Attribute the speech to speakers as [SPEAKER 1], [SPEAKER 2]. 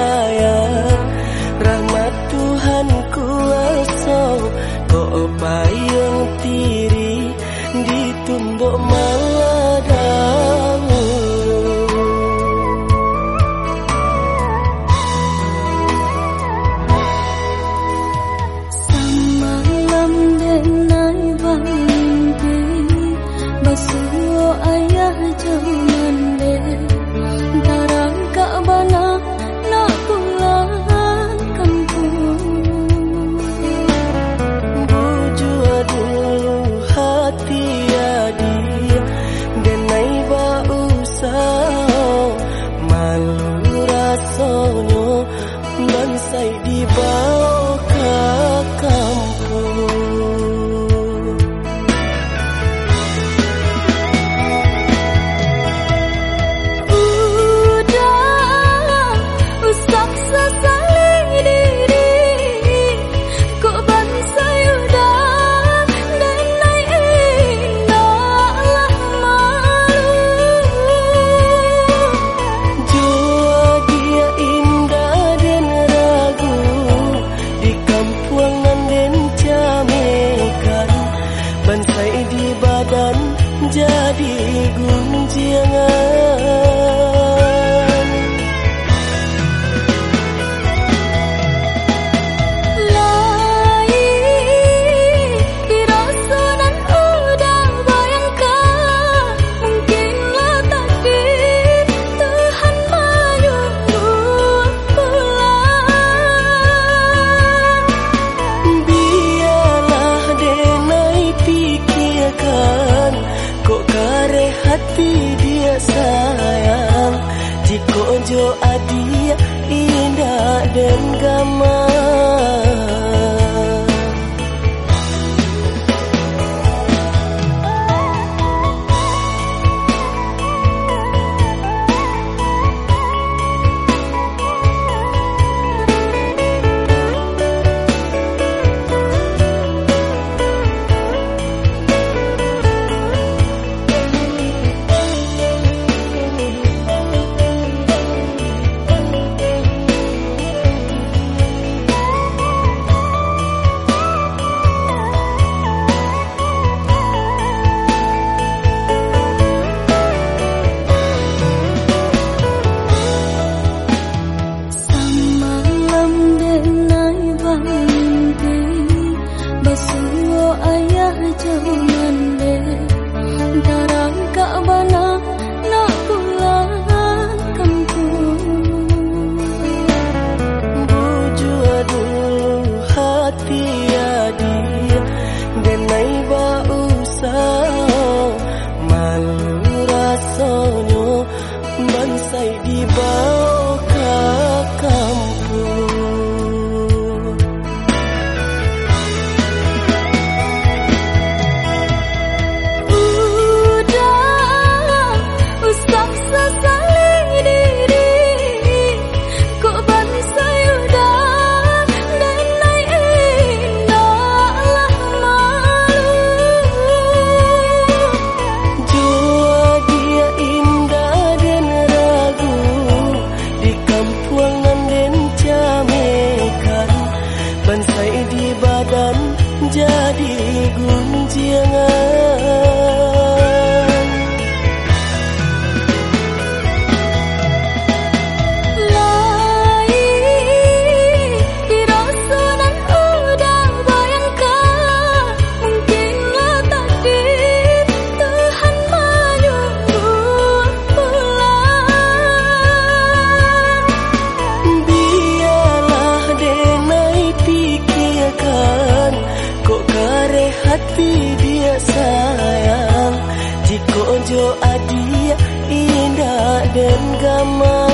[SPEAKER 1] percaya Rahmat Tuhan kuasa Kok payung tiri ditumbuk maladamu.
[SPEAKER 2] Semalam denai banting Basuh ayah jauh.
[SPEAKER 1] say tapi dia sayang Di adia indah dan gamang. 家的温情啊。Jo Adi indah dan gamang